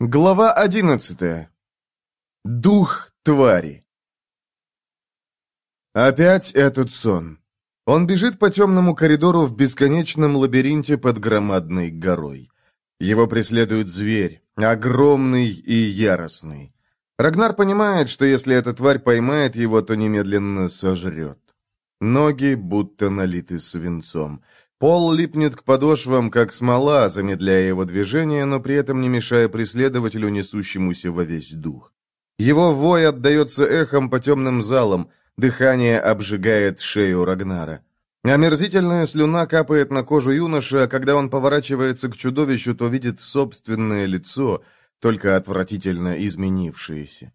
Глава одиннадцатая. Дух твари. Опять этот сон. Он бежит по темному коридору в бесконечном лабиринте под громадной горой. Его преследует зверь, огромный и яростный. Рагнар понимает, что если эта тварь поймает его, то немедленно сожрет. Ноги будто налиты свинцом. Пол липнет к подошвам, как смола, замедляя его движение, но при этом не мешая преследователю, несущемуся во весь дух. Его вой отдается эхом по темным залам, дыхание обжигает шею Рагнара. Омерзительная слюна капает на кожу юноши, а когда он поворачивается к чудовищу, то видит собственное лицо, только отвратительно изменившееся.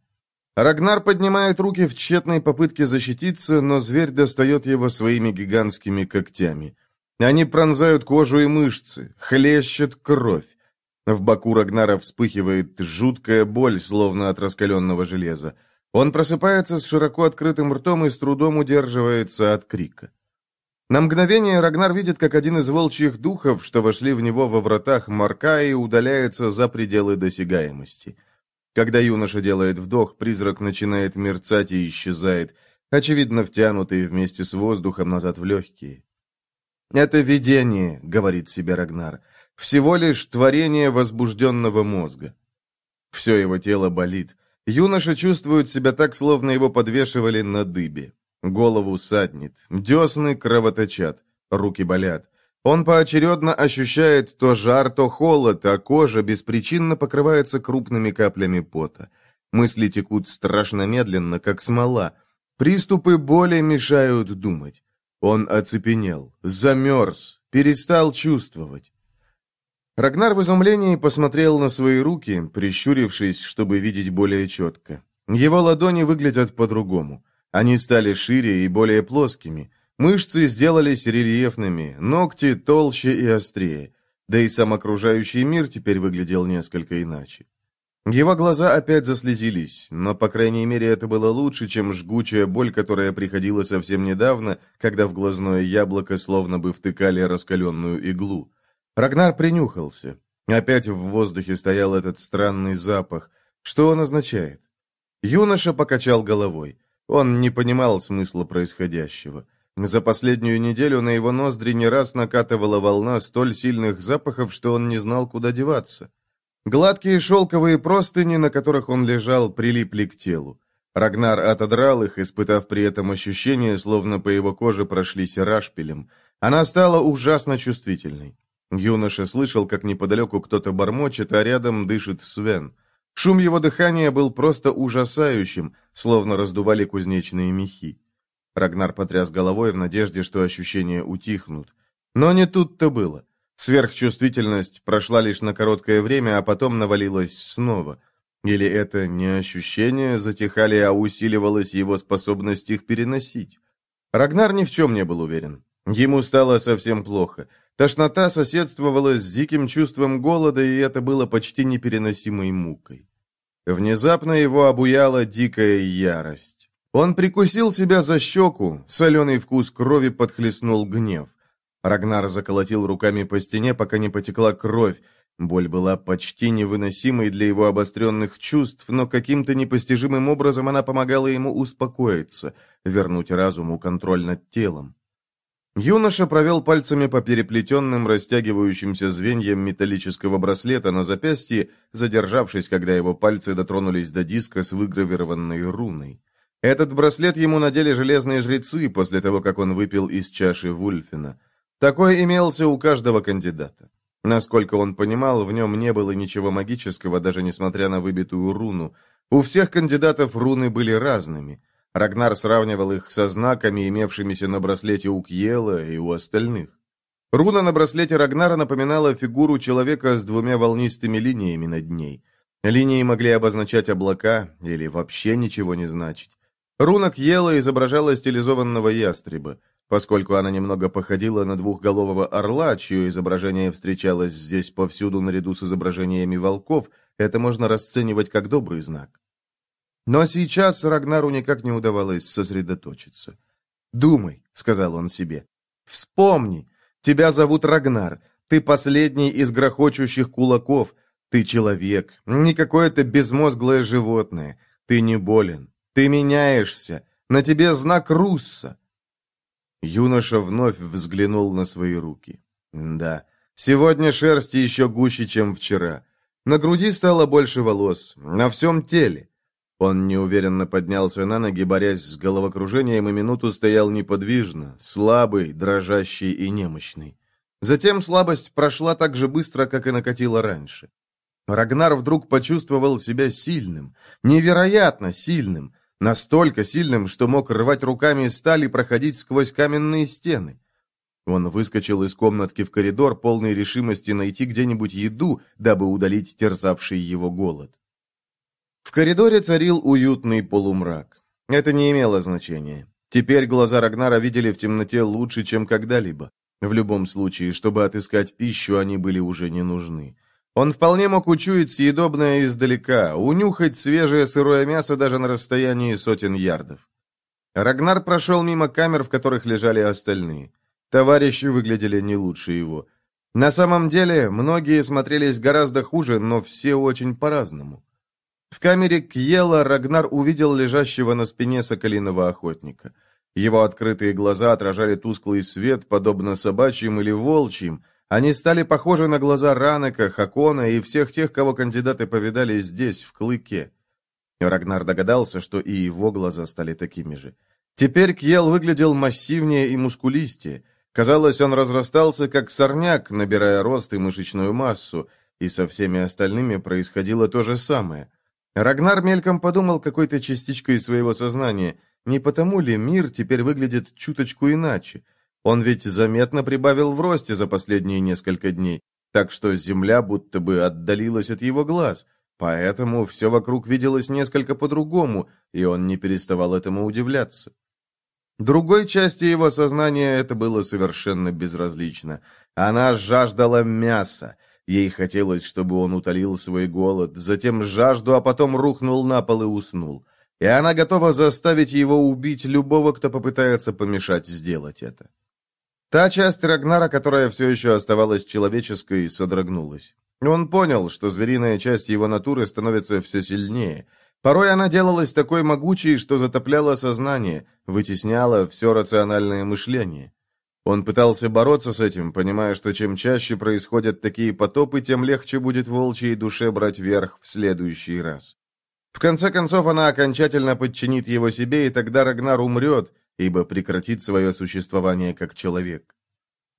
Рагнар поднимает руки в тщетной попытке защититься, но зверь достает его своими гигантскими когтями. Они пронзают кожу и мышцы, хлещет кровь. В боку Рагнара вспыхивает жуткая боль, словно от раскаленного железа. Он просыпается с широко открытым ртом и с трудом удерживается от крика. На мгновение Рагнар видит, как один из волчьих духов, что вошли в него во вратах Маркаи, удаляется за пределы досягаемости. Когда юноша делает вдох, призрак начинает мерцать и исчезает, очевидно втянутый вместе с воздухом назад в легкие. «Это видение», — говорит себе Рагнар, — «всего лишь творение возбужденного мозга». Все его тело болит. Юноша чувствует себя так, словно его подвешивали на дыбе. Голову саднет, десны кровоточат, руки болят. Он поочередно ощущает то жар, то холод, а кожа беспричинно покрывается крупными каплями пота. Мысли текут страшно медленно, как смола. Приступы боли мешают думать. Он оцепенел, замерз, перестал чувствовать. Рагнар в изумлении посмотрел на свои руки, прищурившись, чтобы видеть более четко. Его ладони выглядят по-другому. Они стали шире и более плоскими. Мышцы сделались рельефными, ногти толще и острее. Да и сам окружающий мир теперь выглядел несколько иначе. Его глаза опять заслезились, но, по крайней мере, это было лучше, чем жгучая боль, которая приходила совсем недавно, когда в глазное яблоко словно бы втыкали раскаленную иглу. Рагнар принюхался. Опять в воздухе стоял этот странный запах. Что он означает? Юноша покачал головой. Он не понимал смысла происходящего. За последнюю неделю на его ноздри не раз накатывала волна столь сильных запахов, что он не знал, куда деваться. Гладкие шелковые простыни, на которых он лежал, прилипли к телу. Рагнар отодрал их, испытав при этом ощущение, словно по его коже прошлись рашпилем. Она стала ужасно чувствительной. Юноша слышал, как неподалеку кто-то бормочет, а рядом дышит Свен. Шум его дыхания был просто ужасающим, словно раздували кузнечные мехи. Рагнар потряс головой в надежде, что ощущения утихнут. Но не тут-то было. Сверхчувствительность прошла лишь на короткое время, а потом навалилась снова. Или это не ощущения затихали, а усиливалась его способность их переносить? Рагнар ни в чем не был уверен. Ему стало совсем плохо. Тошнота соседствовала с диким чувством голода, и это было почти непереносимой мукой. Внезапно его обуяла дикая ярость. Он прикусил себя за щеку, соленый вкус крови подхлестнул гнев. Рагнар заколотил руками по стене, пока не потекла кровь. Боль была почти невыносимой для его обостренных чувств, но каким-то непостижимым образом она помогала ему успокоиться, вернуть разуму контроль над телом. Юноша провел пальцами по переплетенным, растягивающимся звеньям металлического браслета на запястье, задержавшись, когда его пальцы дотронулись до диска с выгравированной руной. Этот браслет ему надели железные жрецы после того, как он выпил из чаши Вульфина. Такой имелся у каждого кандидата. Насколько он понимал, в нем не было ничего магического, даже несмотря на выбитую руну. У всех кандидатов руны были разными. Рагнар сравнивал их со знаками, имевшимися на браслете у Кьела и у остальных. Руна на браслете Рагнара напоминала фигуру человека с двумя волнистыми линиями над ней. Линии могли обозначать облака или вообще ничего не значить. Руна Кьела изображала стилизованного ястреба. Поскольку она немного походила на двухголового орла, чье изображение встречалось здесь повсюду наряду с изображениями волков, это можно расценивать как добрый знак. Но сейчас Рагнару никак не удавалось сосредоточиться. «Думай», — сказал он себе. «Вспомни, тебя зовут Рагнар, ты последний из грохочущих кулаков, Ты человек, не какое-то безмозглое животное. Ты не болен. Ты меняешься. На тебе знак Русса. Юноша вновь взглянул на свои руки. Да, сегодня шерсти еще гуще, чем вчера. На груди стало больше волос, на всем теле. Он неуверенно поднялся на ноги, борясь с головокружением, и минуту стоял неподвижно, слабый, дрожащий и немощный. Затем слабость прошла так же быстро, как и накатила раньше. Рагнар вдруг почувствовал себя сильным, невероятно сильным, настолько сильным, что мог рвать руками сталь и проходить сквозь каменные стены. Он выскочил из комнатки в коридор, полной решимости найти где-нибудь еду, дабы удалить терзавший его голод. В коридоре царил уютный полумрак. Это не имело значения. Теперь глаза Рагнара видели в темноте лучше, чем когда-либо. В любом случае, чтобы отыскать пищу, они были уже не нужны. Он вполне мог учуять съедобное издалека, унюхать свежее сырое мясо даже на расстоянии сотен ярдов. Рагнар прошел мимо камер, в которых лежали остальные. Товарищи выглядели не лучше его. На самом деле, многие смотрелись гораздо хуже, но все очень по-разному. В камере Кьела Рагнар увидел лежащего на спине соколиного охотника. Его открытые глаза отражали тусклый свет, подобно собачьим или волчьим. Они стали похожи на глаза Ранека, Хакона и всех тех, кого кандидаты повидали здесь, в Клыке. Рагнар догадался, что и его глаза стали такими же. Теперь Кьел выглядел массивнее и мускулистее. Казалось, он разрастался, как сорняк, набирая рост и мышечную массу, и со всеми остальными происходило то же самое. Рагнар мельком подумал какой-то частичкой своего сознания, не потому ли мир теперь выглядит чуточку иначе. Он ведь заметно прибавил в росте за последние несколько дней, так что земля будто бы отдалилась от его глаз, поэтому все вокруг виделось несколько по-другому, и он не переставал этому удивляться. Другой части его сознания это было совершенно безразлично. Она жаждала мяса, Ей хотелось, чтобы он утолил свой голод, затем жажду, а потом рухнул на пол и уснул. И она готова заставить его убить любого, кто попытается помешать сделать это. Та часть Рагнара, которая все еще оставалась человеческой, содрогнулась. Он понял, что звериная часть его натуры становится все сильнее. Порой она делалась такой могучей, что затопляла сознание, вытесняла все рациональное мышление. Он пытался бороться с этим, понимая, что чем чаще происходят такие потопы, тем легче будет волчьей душе брать верх в следующий раз. В конце концов, она окончательно подчинит его себе, и тогда Рагнар умрет, ибо прекратит свое существование как человек.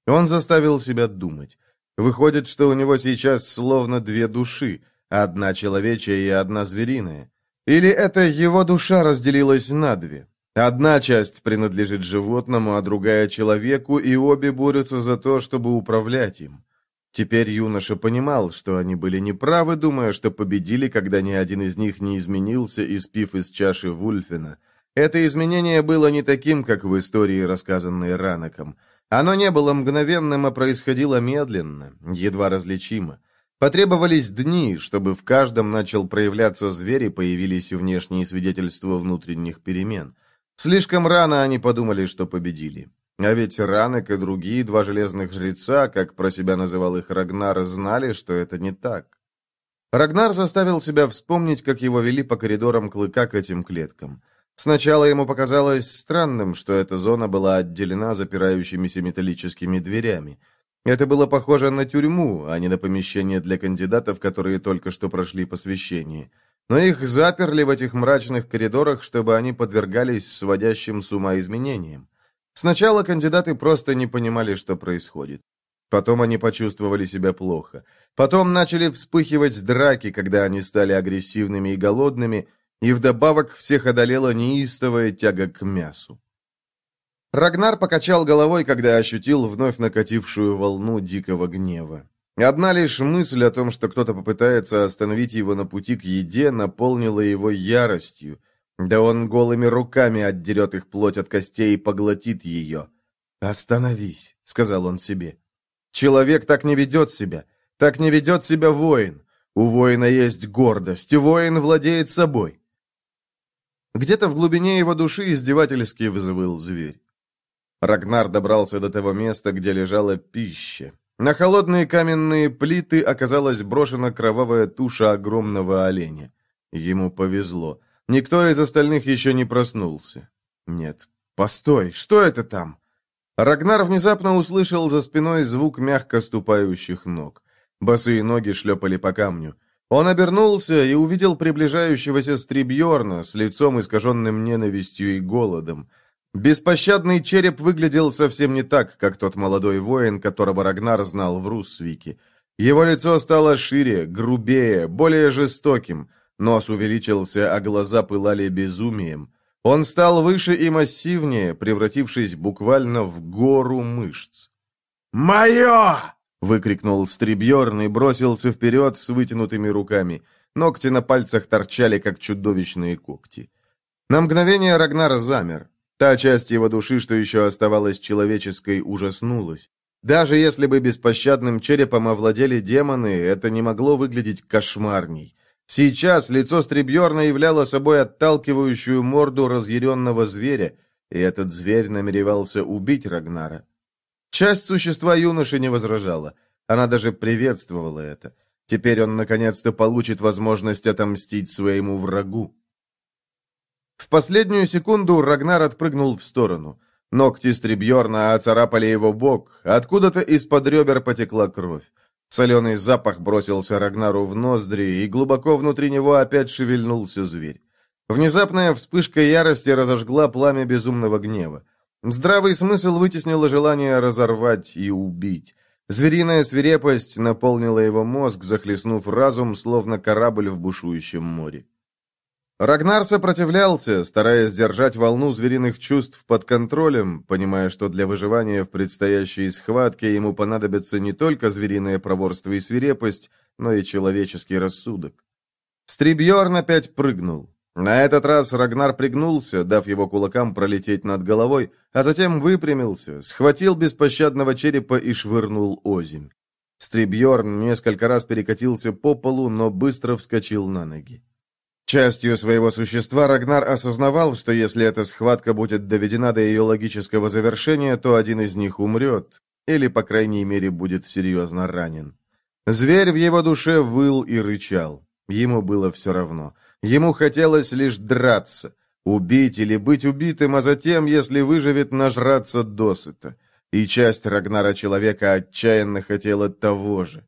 Он заставил себя думать. Выходит, что у него сейчас словно две души, одна человечья и одна звериная. Или это его душа разделилась на две? Одна часть принадлежит животному, а другая — человеку, и обе борются за то, чтобы управлять им. Теперь юноша понимал, что они были неправы, думая, что победили, когда ни один из них не изменился, испив из чаши Вульфина. Это изменение было не таким, как в истории, рассказанной Раноком. Оно не было мгновенным, а происходило медленно, едва различимо. Потребовались дни, чтобы в каждом начал проявляться зверь и появились внешние свидетельства внутренних перемен. Слишком рано они подумали, что победили. А ведь Ранек и другие два железных жреца, как про себя называл их Рагнар, знали, что это не так. Рагнар заставил себя вспомнить, как его вели по коридорам клыка к этим клеткам. Сначала ему показалось странным, что эта зона была отделена запирающимися металлическими дверями. Это было похоже на тюрьму, а не на помещение для кандидатов, которые только что прошли посвящение. Но их заперли в этих мрачных коридорах, чтобы они подвергались сводящим с ума изменениям. Сначала кандидаты просто не понимали, что происходит. Потом они почувствовали себя плохо. Потом начали вспыхивать драки, когда они стали агрессивными и голодными, и вдобавок всех одолела неистовая тяга к мясу. Рагнар покачал головой, когда ощутил вновь накатившую волну дикого гнева. Одна лишь мысль о том, что кто-то попытается остановить его на пути к еде, наполнила его яростью. Да он голыми руками отдерет их плоть от костей и поглотит ее. «Остановись», — сказал он себе. «Человек так не ведет себя. Так не ведет себя воин. У воина есть гордость, воин владеет собой». Где-то в глубине его души издевательски взвыл зверь. Рагнар добрался до того места, где лежала пища. На холодные каменные плиты оказалась брошена кровавая туша огромного оленя. Ему повезло. Никто из остальных еще не проснулся. Нет, постой, что это там? Рагнар внезапно услышал за спиной звук мягко ступающих ног. Босые ноги шлепали по камню. Он обернулся и увидел приближающегося Стрибьорна с лицом искаженным ненавистью и голодом. Беспощадный череп выглядел совсем не так, как тот молодой воин, которого Рагнар знал в Руссвике. Его лицо стало шире, грубее, более жестоким. Нос увеличился, а глаза пылали безумием. Он стал выше и массивнее, превратившись буквально в гору мышц. «Мое!» — выкрикнул Стрибьерн и бросился вперед с вытянутыми руками. Ногти на пальцах торчали, как чудовищные когти. На мгновение Рагнар замер. Та часть его души, что еще оставалась человеческой, ужаснулась. Даже если бы беспощадным черепом овладели демоны, это не могло выглядеть кошмарней. Сейчас лицо Стребьерна являло собой отталкивающую морду разъяренного зверя, и этот зверь намеревался убить Рагнара. Часть существа юноши не возражала. Она даже приветствовала это. Теперь он наконец-то получит возможность отомстить своему врагу. В последнюю секунду Рагнар отпрыгнул в сторону. Ногти Стрибьерна оцарапали его бок, откуда-то из-под ребер потекла кровь. Соленый запах бросился Рагнару в ноздри, и глубоко внутри него опять шевельнулся зверь. Внезапная вспышка ярости разожгла пламя безумного гнева. Здравый смысл вытеснило желание разорвать и убить. Звериная свирепость наполнила его мозг, захлестнув разум, словно корабль в бушующем море. Рагнар сопротивлялся, стараясь держать волну звериных чувств под контролем, понимая, что для выживания в предстоящей схватке ему понадобится не только звериное проворство и свирепость, но и человеческий рассудок. Стрибьерн опять прыгнул. На этот раз Рагнар пригнулся, дав его кулакам пролететь над головой, а затем выпрямился, схватил беспощадного черепа и швырнул озимь. Стрибьерн несколько раз перекатился по полу, но быстро вскочил на ноги. Частью своего существа Рагнар осознавал, что если эта схватка будет доведена до ее логического завершения, то один из них умрет, или, по крайней мере, будет серьезно ранен. Зверь в его душе выл и рычал. Ему было все равно. Ему хотелось лишь драться, убить или быть убитым, а затем, если выживет, нажраться досыта. И часть Рагнара человека отчаянно хотела того же.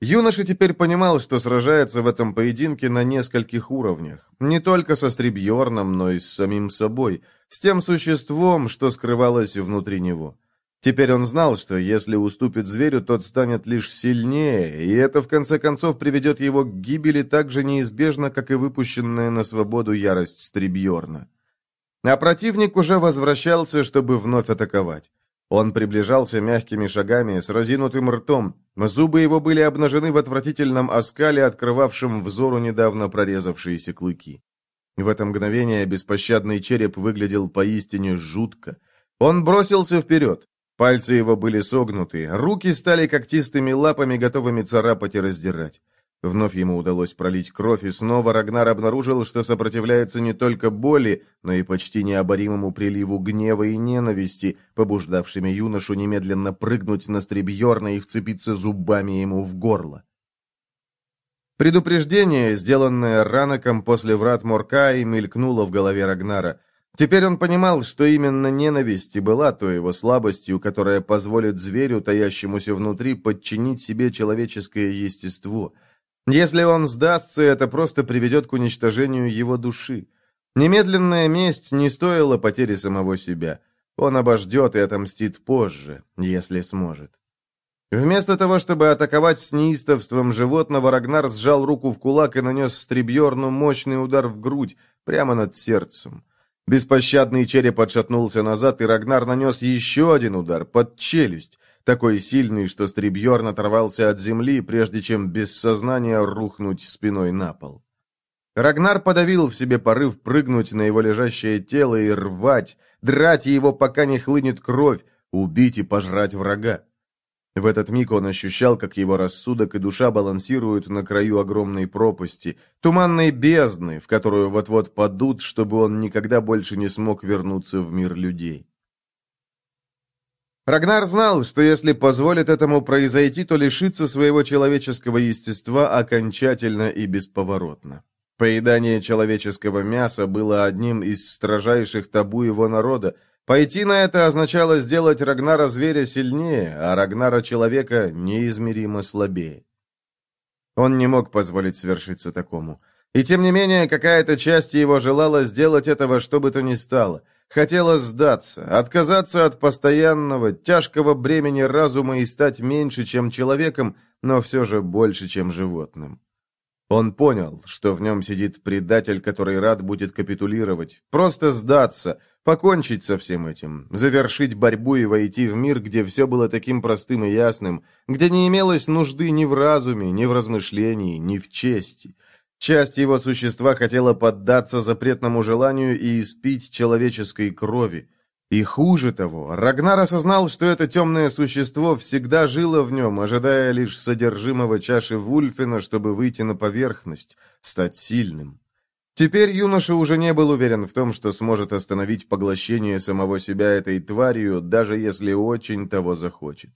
Юноша теперь понимал, что сражается в этом поединке на нескольких уровнях. Не только со Стрибьорном, но и с самим собой, с тем существом, что скрывалось внутри него. Теперь он знал, что если уступит зверю, тот станет лишь сильнее, и это в конце концов приведет его к гибели так же неизбежно, как и выпущенная на свободу ярость Стрибьорна. А противник уже возвращался, чтобы вновь атаковать. Он приближался мягкими шагами, с разинутым ртом. Зубы его были обнажены в отвратительном оскале, открывавшем взору недавно прорезавшиеся клыки. В это мгновение беспощадный череп выглядел поистине жутко. Он бросился вперед. Пальцы его были согнуты, руки стали когтистыми лапами, готовыми царапать и раздирать. Вновь ему удалось пролить кровь, и снова Рагнар обнаружил, что сопротивляется не только боли, но и почти необоримому приливу гнева и ненависти, побуждавшими юношу немедленно прыгнуть на Стребьерна и вцепиться зубами ему в горло. Предупреждение, сделанное Раноком после врат Моркаи, мелькнуло в голове Рагнара. Теперь он понимал, что именно ненависть и была той его слабостью, которая позволит зверю, таящемуся внутри, подчинить себе человеческое естество — если он сдастся, это просто приведет к уничтожению его души. Немедленная месть не стоила потери самого себя. Он обождет и отомстит позже, если сможет. Вместо того, чтобы атаковать с неистовством животного, Рагнар сжал руку в кулак и нанес Стребьерну мощный удар в грудь, прямо над сердцем. Беспощадный череп отшатнулся назад, и Рагнар нанес еще один удар под челюсть такой сильный, что Стрибьерн оторвался от земли, прежде чем без сознания рухнуть спиной на пол. Рагнар подавил в себе порыв прыгнуть на его лежащее тело и рвать, драть его, пока не хлынет кровь, убить и пожрать врага. В этот миг он ощущал, как его рассудок и душа балансируют на краю огромной пропасти, туманной бездны, в которую вот-вот падут, чтобы он никогда больше не смог вернуться в мир людей. Рагнар знал, что если позволит этому произойти, то лишится своего человеческого естества окончательно и бесповоротно. Поедание человеческого мяса было одним из строжайших табу его народа. Пойти на это означало сделать Рагнара зверя сильнее, а Рагнара человека неизмеримо слабее. Он не мог позволить свершиться такому. И тем не менее, какая-то часть его желала сделать этого что бы то ни стало. Хотела сдаться, отказаться от постоянного, тяжкого бремени разума и стать меньше, чем человеком, но все же больше, чем животным. Он понял, что в нем сидит предатель, который рад будет капитулировать, просто сдаться, покончить со всем этим, завершить борьбу и войти в мир, где все было таким простым и ясным, где не имелось нужды ни в разуме, ни в размышлении, ни в чести. Часть его существа хотела поддаться запретному желанию и испить человеческой крови. И хуже того, Рагнар осознал, что это темное существо всегда жило в нем, ожидая лишь содержимого чаши Вульфина, чтобы выйти на поверхность, стать сильным. Теперь юноша уже не был уверен в том, что сможет остановить поглощение самого себя этой тварью, даже если очень того захочет.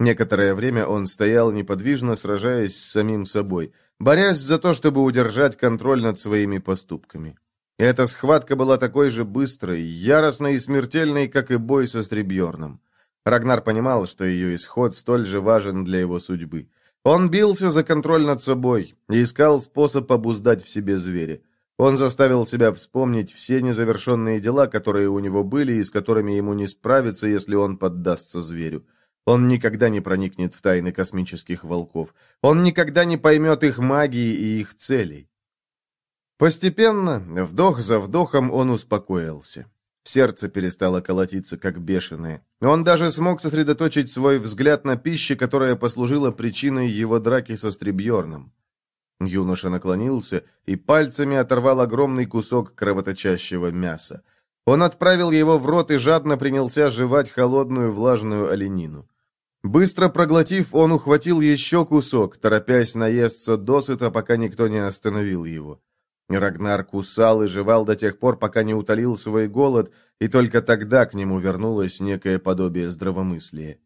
Некоторое время он стоял неподвижно, сражаясь с самим собой, борясь за то, чтобы удержать контроль над своими поступками. Эта схватка была такой же быстрой, яростной и смертельной, как и бой со Стребьерном. Рагнар понимал, что ее исход столь же важен для его судьбы. Он бился за контроль над собой и искал способ обуздать в себе зверя. Он заставил себя вспомнить все незавершенные дела, которые у него были и с которыми ему не справиться, если он поддастся зверю. Он никогда не проникнет в тайны космических волков. Он никогда не поймет их магии и их целей. Постепенно, вдох за вдохом, он успокоился. Сердце перестало колотиться, как бешеное. Он даже смог сосредоточить свой взгляд на пище, которая послужила причиной его драки со Стребьерном. Юноша наклонился и пальцами оторвал огромный кусок кровоточащего мяса. Он отправил его в рот и жадно принялся жевать холодную влажную оленину. Быстро проглотив, он ухватил еще кусок, торопясь наесться досыта, пока никто не остановил его. Рагнар кусал и жевал до тех пор, пока не утолил свой голод, и только тогда к нему вернулось некое подобие здравомыслия.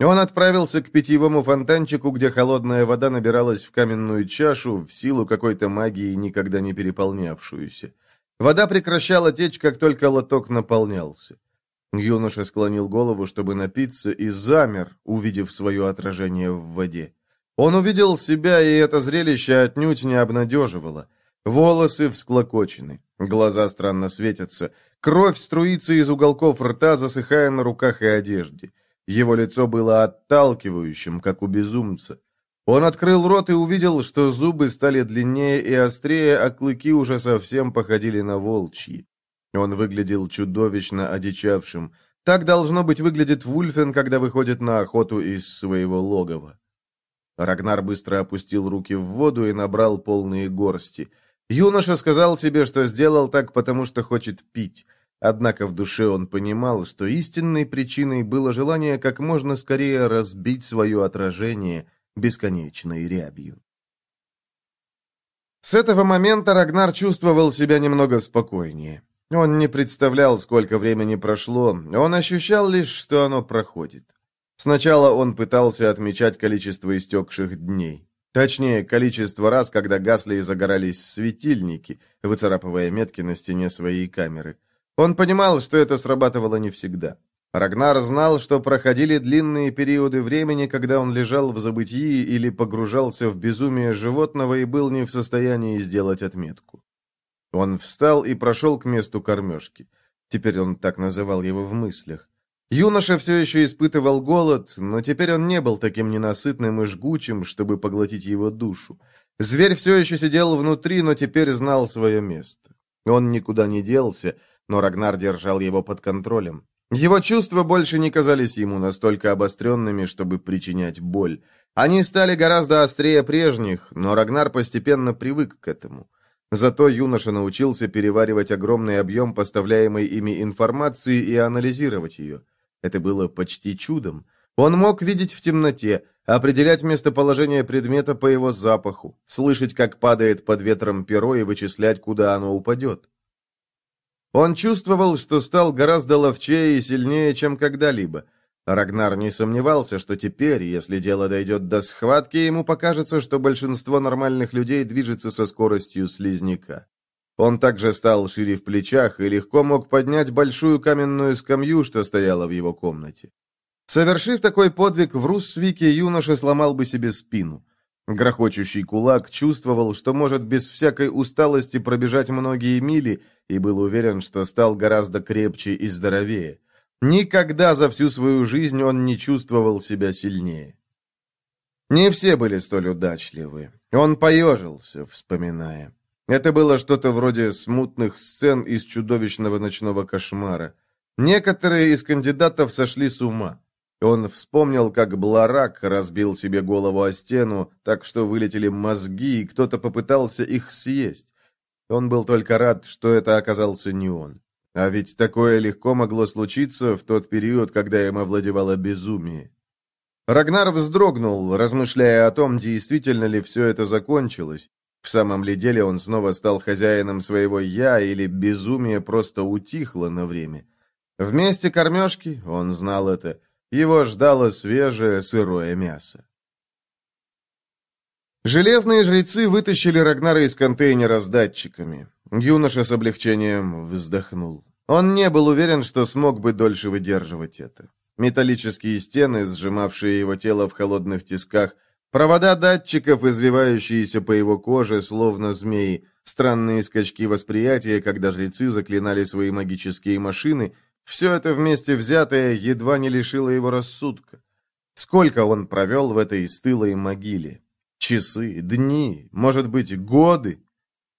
Он отправился к питьевому фонтанчику, где холодная вода набиралась в каменную чашу, в силу какой-то магии, никогда не переполнявшуюся. Вода прекращала течь, как только лоток наполнялся. Юноша склонил голову, чтобы напиться, и замер, увидев свое отражение в воде. Он увидел себя, и это зрелище отнюдь не обнадеживало. Волосы всклокочены, глаза странно светятся, кровь струится из уголков рта, засыхая на руках и одежде. Его лицо было отталкивающим, как у безумца. Он открыл рот и увидел, что зубы стали длиннее и острее, а клыки уже совсем походили на волчьи. Он выглядел чудовищно одичавшим. Так, должно быть, выглядит Вульфен, когда выходит на охоту из своего логова. Рагнар быстро опустил руки в воду и набрал полные горсти – Юноша сказал себе, что сделал так, потому что хочет пить. Однако в душе он понимал, что истинной причиной было желание как можно скорее разбить свое отражение бесконечной рябью. С этого момента Рагнар чувствовал себя немного спокойнее. Он не представлял, сколько времени прошло, он ощущал лишь, что оно проходит. Сначала он пытался отмечать количество истекших дней. Точнее, количество раз, когда гасли и загорались светильники, выцарапывая метки на стене своей камеры. Он понимал, что это срабатывало не всегда. Рагнар знал, что проходили длинные периоды времени, когда он лежал в забытии или погружался в безумие животного и был не в состоянии сделать отметку. Он встал и прошел к месту кормежки. Теперь он так называл его в мыслях. Юноша все еще испытывал голод, но теперь он не был таким ненасытным и жгучим, чтобы поглотить его душу. Зверь все еще сидел внутри, но теперь знал свое место. Он никуда не делся, но Рагнар держал его под контролем. Его чувства больше не казались ему настолько обостренными, чтобы причинять боль. Они стали гораздо острее прежних, но Рагнар постепенно привык к этому. Зато юноша научился переваривать огромный объем поставляемой ими информации и анализировать ее. Это было почти чудом. Он мог видеть в темноте, определять местоположение предмета по его запаху, слышать, как падает под ветром перо и вычислять, куда оно упадет. Он чувствовал, что стал гораздо ловчее и сильнее, чем когда-либо. Рагнар не сомневался, что теперь, если дело дойдет до схватки, ему покажется, что большинство нормальных людей движется со скоростью слизняка. Он также стал шире в плечах и легко мог поднять большую каменную скамью, что стояла в его комнате. Совершив такой подвиг в Руссвике, юноша сломал бы себе спину. Грохочущий кулак чувствовал, что может без всякой усталости пробежать многие мили, и был уверен, что стал гораздо крепче и здоровее. Никогда за всю свою жизнь он не чувствовал себя сильнее. Не все были столь удачливы. Он поежился, вспоминая. Это было что-то вроде смутных сцен из чудовищного ночного кошмара. Некоторые из кандидатов сошли с ума. Он вспомнил, как Бларак разбил себе голову о стену, так что вылетели мозги, и кто-то попытался их съесть. Он был только рад, что это оказался не он. А ведь такое легко могло случиться в тот период, когда им овладевало безумие. Рагнар вздрогнул, размышляя о том, действительно ли все это закончилось. В самом ли деле он снова стал хозяином своего «я» или безумие просто утихло на время. Вместе кормежки, он знал это, — его ждало свежее сырое мясо. Железные жрецы вытащили Рагнара из контейнера с датчиками. Юноша с облегчением вздохнул. Он не был уверен, что смог бы дольше выдерживать это. Металлические стены, сжимавшие его тело в холодных тисках, провода датчиков, извивающиеся по его коже, словно змеи, странные скачки восприятия, когда жрецы заклинали свои магические машины, все это вместе взятое едва не лишило его рассудка. Сколько он провел в этой стылой могиле? Часы, дни, может быть, годы?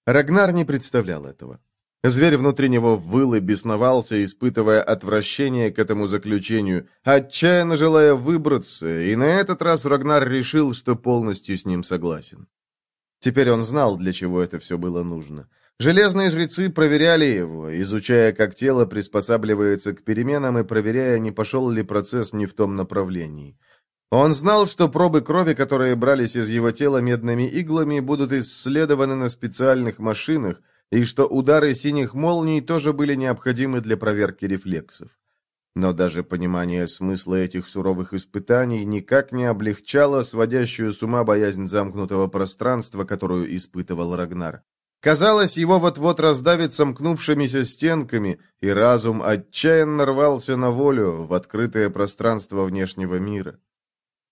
Рагнар не представлял этого. Зверь внутри него выл и бесновался, испытывая отвращение к этому заключению, отчаянно желая выбраться, и на этот раз Рагнар решил, что полностью с ним согласен. Теперь он знал, для чего это все было нужно. Железные жрецы проверяли его, изучая, как тело приспосабливается к переменам и проверяя, не пошел ли процесс не в том направлении. Он знал, что пробы крови, которые брались из его тела медными иглами, будут исследованы на специальных машинах, и что удары синих молний тоже были необходимы для проверки рефлексов. Но даже понимание смысла этих суровых испытаний никак не облегчало сводящую с ума боязнь замкнутого пространства, которую испытывал Рагнар. Казалось, его вот-вот раздавит сомкнувшимися стенками, и разум отчаянно рвался на волю в открытое пространство внешнего мира.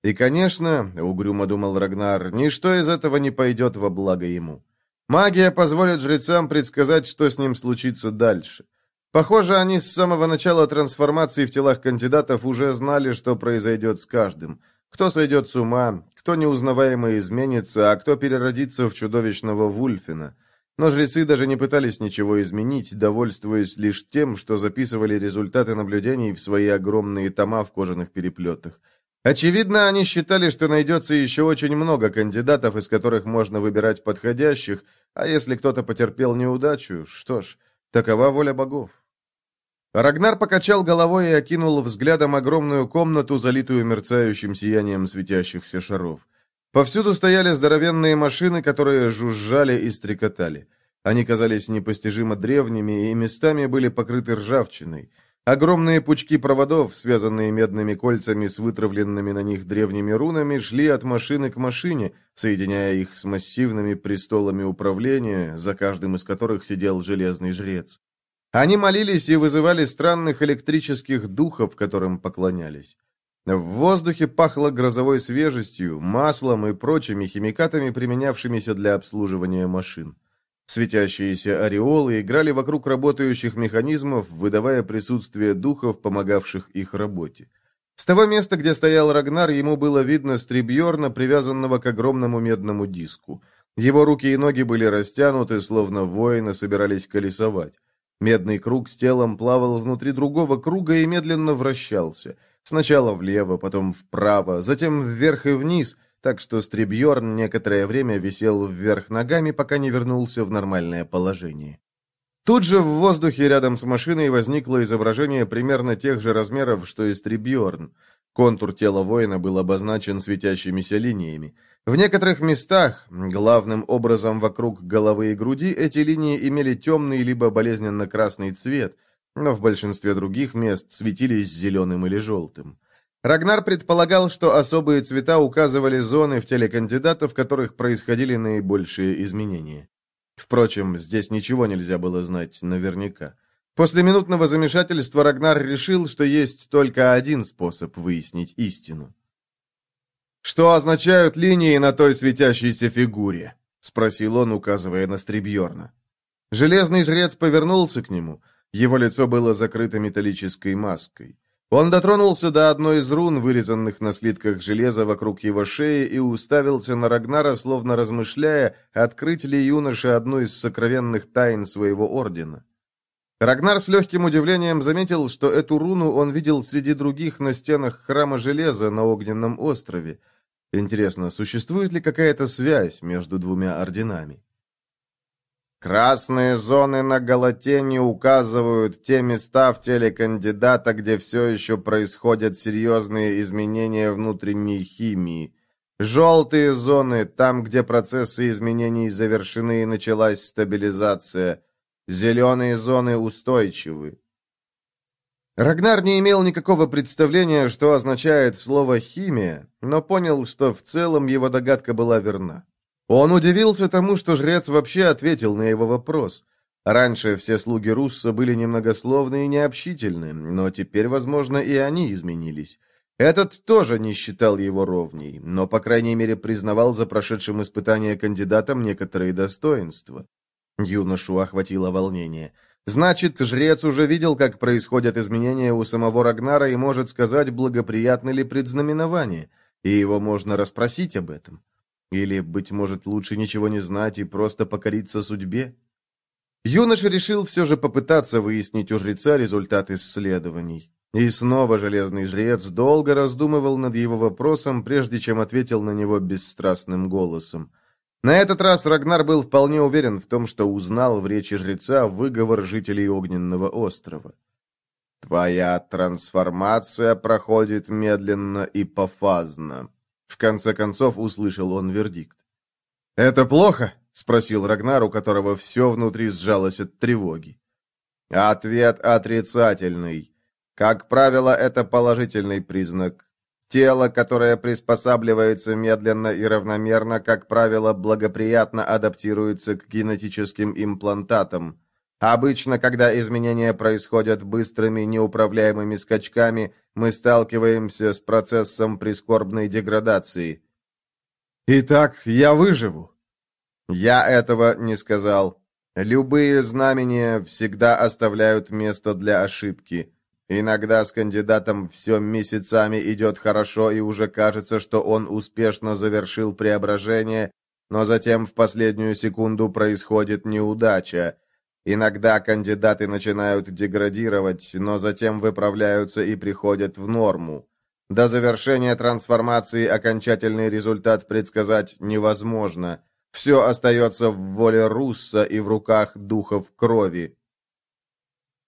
И, конечно, угрюмо думал Рагнар, ничто из этого не пойдет во благо ему. Магия позволит жрецам предсказать, что с ним случится дальше. Похоже, они с самого начала трансформации в телах кандидатов уже знали, что произойдет с каждым. Кто сойдет с ума, кто неузнаваемо изменится, а кто переродится в чудовищного Вульфина. Но жрецы даже не пытались ничего изменить, довольствуясь лишь тем, что записывали результаты наблюдений в свои огромные тома в кожаных переплетах. Очевидно, они считали, что найдется еще очень много кандидатов, из которых можно выбирать подходящих, а если кто-то потерпел неудачу, что ж, такова воля богов. Рагнар покачал головой и окинул взглядом огромную комнату, залитую мерцающим сиянием светящихся шаров. Повсюду стояли здоровенные машины, которые жужжали и стрекотали. Они казались непостижимо древними и местами были покрыты ржавчиной. Огромные пучки проводов, связанные медными кольцами с вытравленными на них древними рунами, шли от машины к машине, соединяя их с массивными престолами управления, за каждым из которых сидел железный жрец. Они молились и вызывали странных электрических духов, которым поклонялись. В воздухе пахло грозовой свежестью, маслом и прочими химикатами, применявшимися для обслуживания машин. Светящиеся ореолы играли вокруг работающих механизмов, выдавая присутствие духов, помогавших их работе. С того места, где стоял Рагнар, ему было видно стрибьерна, привязанного к огромному медному диску. Его руки и ноги были растянуты, словно воины собирались колесовать. Медный круг с телом плавал внутри другого круга и медленно вращался – Сначала влево, потом вправо, затем вверх и вниз, так что Стрибьерн некоторое время висел вверх ногами, пока не вернулся в нормальное положение. Тут же в воздухе рядом с машиной возникло изображение примерно тех же размеров, что и Стрибьерн. Контур тела воина был обозначен светящимися линиями. В некоторых местах, главным образом вокруг головы и груди, эти линии имели темный либо болезненно-красный цвет – но в большинстве других мест светились зеленым или желтым. Рагнар предполагал, что особые цвета указывали зоны в теле кандидата, в которых происходили наибольшие изменения. Впрочем, здесь ничего нельзя было знать наверняка. После минутного замешательства Рагнар решил, что есть только один способ выяснить истину. «Что означают линии на той светящейся фигуре?» — спросил он, указывая на Стрибьерна. Железный жрец повернулся к нему. Его лицо было закрыто металлической маской. Он дотронулся до одной из рун, вырезанных на слитках железа вокруг его шеи, и уставился на Рагнара, словно размышляя, открыть ли юноше одну из сокровенных тайн своего ордена. Рагнар с легким удивлением заметил, что эту руну он видел среди других на стенах храма железа на Огненном острове. Интересно, существует ли какая-то связь между двумя орденами? Красные зоны на галатене указывают те места в теле кандидата, где все еще происходят серьезные изменения внутренней химии. Желтые зоны – там, где процессы изменений завершены и началась стабилизация. Зеленые зоны устойчивы. Рагнар не имел никакого представления, что означает слово «химия», но понял, что в целом его догадка была верна. Он удивился тому, что жрец вообще ответил на его вопрос. Раньше все слуги Русса были немногословны и необщительны, но теперь, возможно, и они изменились. Этот тоже не считал его ровней, но, по крайней мере, признавал за прошедшим испытание кандидатом некоторые достоинства. Юношу охватило волнение. Значит, жрец уже видел, как происходят изменения у самого Рагнара и может сказать, благоприятно ли предзнаменование, и его можно расспросить об этом. Или, быть может, лучше ничего не знать и просто покориться судьбе? Юноша решил все же попытаться выяснить у жреца результат исследований. И снова железный жрец долго раздумывал над его вопросом, прежде чем ответил на него бесстрастным голосом. На этот раз Рагнар был вполне уверен в том, что узнал в речи жреца выговор жителей Огненного острова. «Твоя трансформация проходит медленно и пофазно», в конце концов услышал он вердикт. «Это плохо?» — спросил Рагнар, у которого все внутри сжалось от тревоги. Ответ отрицательный. Как правило, это положительный признак. Тело, которое приспосабливается медленно и равномерно, как правило, благоприятно адаптируется к генетическим имплантатам. Обычно, когда изменения происходят быстрыми, неуправляемыми скачками, мы сталкиваемся с процессом прискорбной деградации. Итак, я выживу. Я этого не сказал. Любые знамения всегда оставляют место для ошибки. Иногда с кандидатом все месяцами идет хорошо, и уже кажется, что он успешно завершил преображение, но затем в последнюю секунду происходит неудача. Иногда кандидаты начинают деградировать, но затем выправляются и приходят в норму. До завершения трансформации окончательный результат предсказать невозможно. Все остается в воле Русса и в руках духов крови.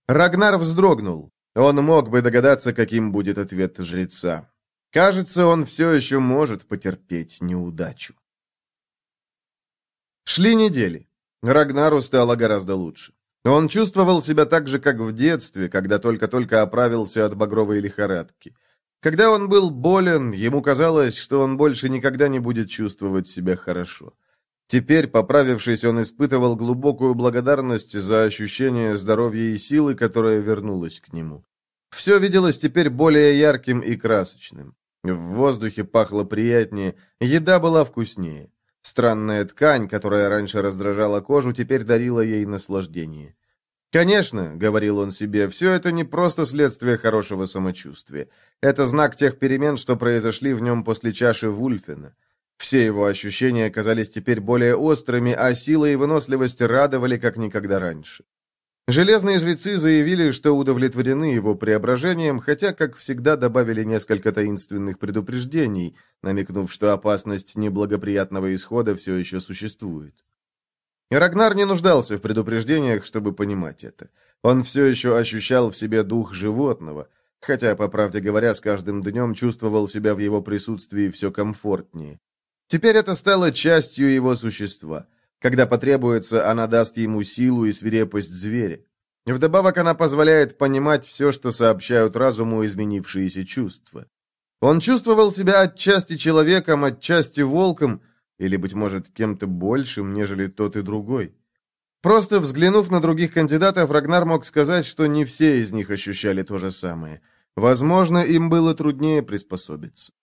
Рагнар вздрогнул. Он мог бы догадаться, каким будет ответ жреца. Кажется, он все еще может потерпеть неудачу. Шли недели. Рагнару стало гораздо лучше. Он чувствовал себя так же, как в детстве, когда только-только оправился от багровой лихорадки. Когда он был болен, ему казалось, что он больше никогда не будет чувствовать себя хорошо. Теперь, поправившись, он испытывал глубокую благодарность за ощущение здоровья и силы, которая вернулась к нему. Все виделось теперь более ярким и красочным. В воздухе пахло приятнее, еда была вкуснее. Странная ткань, которая раньше раздражала кожу, теперь дарила ей наслаждение. «Конечно», — говорил он себе, — «все это не просто следствие хорошего самочувствия. Это знак тех перемен, что произошли в нем после чаши Вульфена. Все его ощущения оказались теперь более острыми, а сила и выносливость радовали, как никогда раньше. Железные жрецы заявили, что удовлетворены его преображением, хотя, как всегда, добавили несколько таинственных предупреждений, намекнув, что опасность неблагоприятного исхода все еще существует. Рагнар не нуждался в предупреждениях, чтобы понимать это. Он все еще ощущал в себе дух животного, хотя, по правде говоря, с каждым днем чувствовал себя в его присутствии все комфортнее. Теперь это стало частью его существа – когда потребуется, она даст ему силу и свирепость зверя. Вдобавок она позволяет понимать все, что сообщают разуму изменившиеся чувства. Он чувствовал себя отчасти человеком, отчасти волком, или, быть может, кем-то большим, нежели тот и другой. Просто взглянув на других кандидатов, Рагнар мог сказать, что не все из них ощущали то же самое. Возможно, им было труднее приспособиться.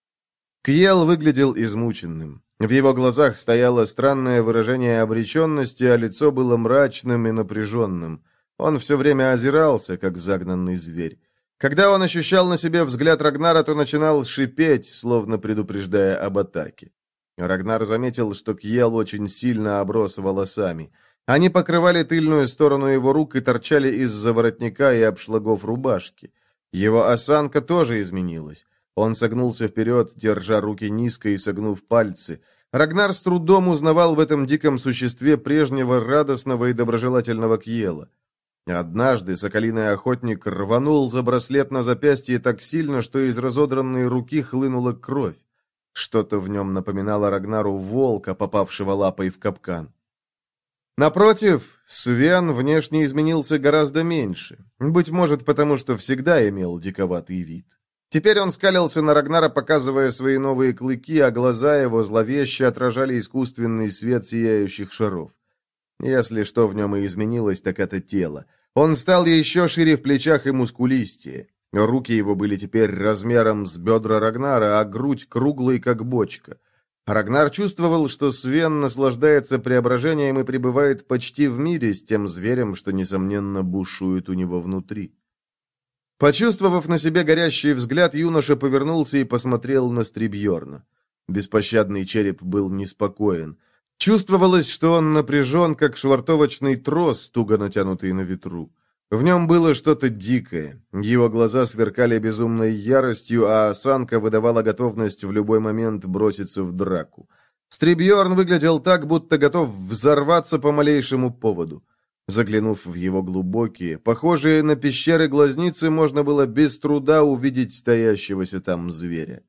Кьел выглядел измученным. В его глазах стояло странное выражение обреченности, а лицо было мрачным и напряженным. Он все время озирался, как загнанный зверь. Когда он ощущал на себе взгляд Рагнара, то начинал шипеть, словно предупреждая об атаке. Рагнар заметил, что Кьел очень сильно оброс волосами. Они покрывали тыльную сторону его рук и торчали из-за воротника и обшлагов рубашки. Его осанка тоже изменилась. Он согнулся вперед, держа руки низко и согнув пальцы. Рагнар с трудом узнавал в этом диком существе прежнего радостного и доброжелательного Кьела. Однажды соколиный охотник рванул за браслет на запястье так сильно, что из разодранной руки хлынула кровь. Что-то в нем напоминало Рагнару волка, попавшего лапой в капкан. Напротив, Свен внешне изменился гораздо меньше. Быть может, потому что всегда имел диковатый вид. Теперь он скалился на Рагнара, показывая свои новые клыки, а глаза его зловеще отражали искусственный свет сияющих шаров. Если что в нем и изменилось, так это тело. Он стал еще шире в плечах и мускулистее. Руки его были теперь размером с бедра Рагнара, а грудь круглой, как бочка. Рагнар чувствовал, что Свен наслаждается преображением и пребывает почти в мире с тем зверем, что, несомненно, бушует у него внутри. Почувствовав на себе горящий взгляд, юноша повернулся и посмотрел на Стрибьерна. Беспощадный череп был неспокоен. Чувствовалось, что он напряжен, как швартовочный трос, туго натянутый на ветру. В нем было что-то дикое. Его глаза сверкали безумной яростью, а осанка выдавала готовность в любой момент броситься в драку. Стрибьерн выглядел так, будто готов взорваться по малейшему поводу. Заглянув в его глубокие, похожие на пещеры глазницы, можно было без труда увидеть стоящегося там зверя.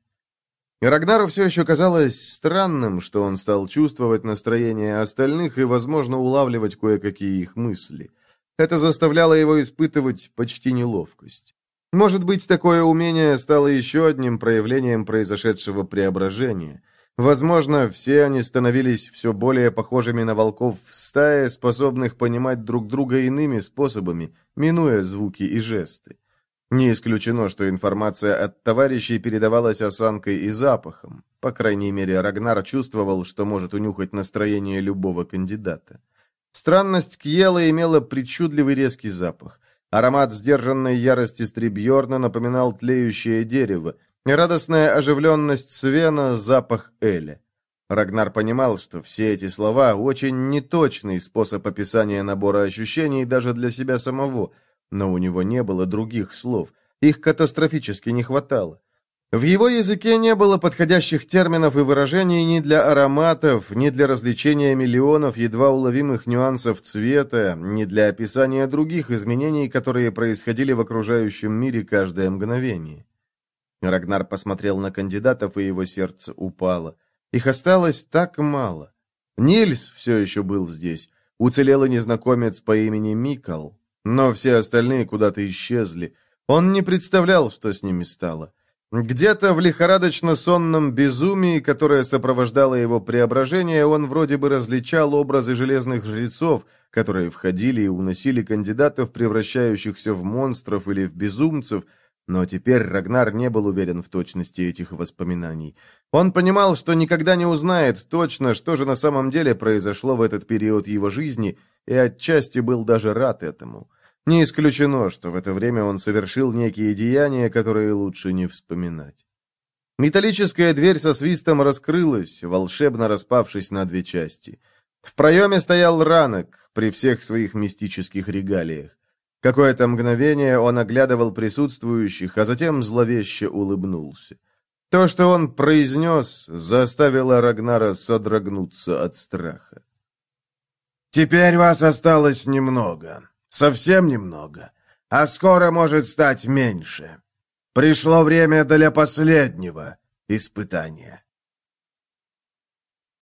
Рагнару все еще казалось странным, что он стал чувствовать настроение остальных и, возможно, улавливать кое-какие их мысли. Это заставляло его испытывать почти неловкость. Может быть, такое умение стало еще одним проявлением произошедшего преображения – Возможно, все они становились все более похожими на волков в стае, способных понимать друг друга иными способами, минуя звуки и жесты. Не исключено, что информация от товарищей передавалась осанкой и запахом. По крайней мере, Рагнар чувствовал, что может унюхать настроение любого кандидата. Странность Кьела имела причудливый резкий запах. Аромат сдержанной ярости Стрибьорна напоминал тлеющее дерево, Радостная оживленность Свена, запах Эля. Рагнар понимал, что все эти слова – очень неточный способ описания набора ощущений даже для себя самого, но у него не было других слов, их катастрофически не хватало. В его языке не было подходящих терминов и выражений ни для ароматов, ни для развлечения миллионов едва уловимых нюансов цвета, ни для описания других изменений, которые происходили в окружающем мире каждое мгновение. Рагнар посмотрел на кандидатов, и его сердце упало. Их осталось так мало. Нильс все еще был здесь. Уцелел и незнакомец по имени Микал. Но все остальные куда-то исчезли. Он не представлял, что с ними стало. Где-то в лихорадочно-сонном безумии, которое сопровождало его преображение, он вроде бы различал образы железных жрецов, которые входили и уносили кандидатов, превращающихся в монстров или в безумцев, но теперь Рагнар не был уверен в точности этих воспоминаний. Он понимал, что никогда не узнает точно, что же на самом деле произошло в этот период его жизни, и отчасти был даже рад этому. Не исключено, что в это время он совершил некие деяния, которые лучше не вспоминать. Металлическая дверь со свистом раскрылась, волшебно распавшись на две части. В проеме стоял ранок при всех своих мистических регалиях. Какое-то мгновение он оглядывал присутствующих, а затем зловеще улыбнулся. То, что он произнес, заставило Рагнара содрогнуться от страха. «Теперь вас осталось немного, совсем немного, а скоро может стать меньше. Пришло время для последнего испытания».